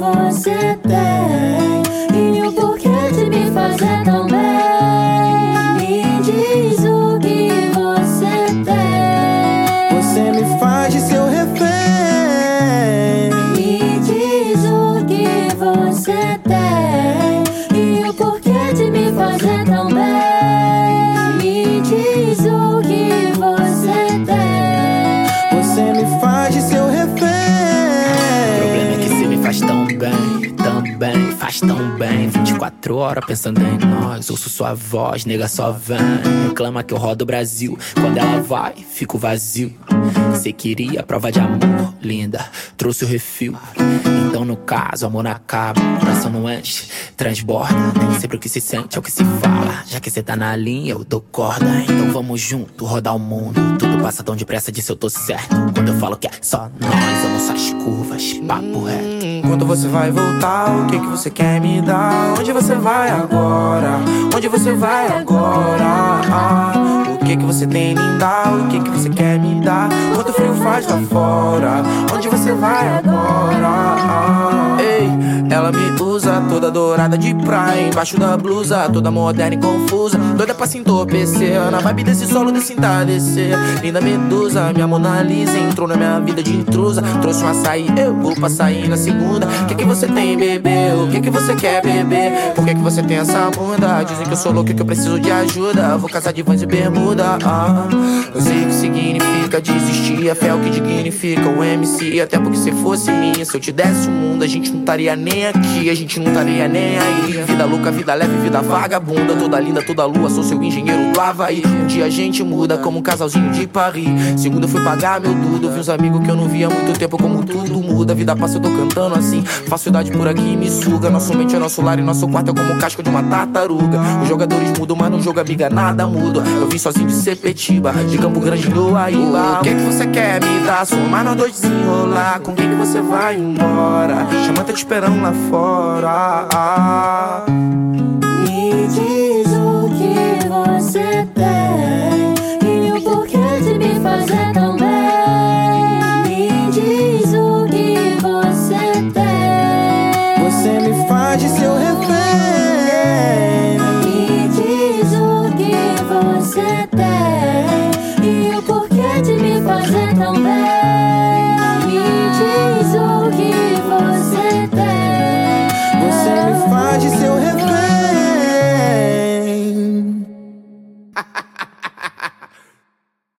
você tem tão bem. 24 horas pensando em nós, ouço sua voz, nega só vem. Reclama que eu rodo o Brasil, quando ela vai, fico vazio. Cê queria prova de amor, linda, trouxe o refil. Então no caso, amor não acaba, coração não enche, transborda. Nem sempre o que se sente é o que se fala. Já que cê tá na linha, eu dou corda. Então vamos junto, rodar o mundo. Tudo passa tão depressa, disso eu tô certo. Quando eu falo que é só nós, amo suas curvas, papo reto. Quando você vai voltar, o que que você quer me dar? Onde você vai agora? Onde você vai agora? Ah, o que que você tem dar? O que que você quer me dar? Quanto frio faz lá fora? Onde você vai agora? Ah, ela me usa toda dourada de praia Embaixo da blusa, toda moderna e confusa. Doida pra se entorpecer Na vibe desse solo, desse entardecer Linda medusa, minha Mona Lisa Entrou na minha vida de intrusa. Trouxe um açaí, eu vou pra sair na segunda. O que que você tem, bebê? O que que você quer, bebê? Por que que você tem essa bunda? Dizem que eu sou louco que eu preciso de ajuda. Vou casar de vans e bermuda ah, Eu sei o que significa desistir É fé o que dignifica o MC Até porque se fosse minha, se eu te desse o mundo A gente não estaria nem aqui, a gente não estaria nem aí. Vida louca, vida leve, vida vagabunda. Toda linda, toda lua, sou seu engenheiro do Havaí. Um dia a gente muda como um casalzinho de Paris. Segundo eu fui pagar meu tudo. Vi uns amigos que eu não via há muito tempo como tudo muda. Vida passa, eu tô cantando assim. Facilidade por aqui me suga. Nosso mente é nosso lar e nosso quarto é como o casco de uma tartaruga. Os jogadores mudam, mas no jogo amiga nada muda. Eu vim sozinho de Sepetiba, de Campo Grande do Aíba. O que que você quer me dar? Somar nós dois desenrolar. Com quem que você vai embora? Chama tá te esperando lá fora. Me diz o que você tem e o porquê de me fazer tão bem. Me diz o que você tem. Você me faz de seu refém Me diz o que você tem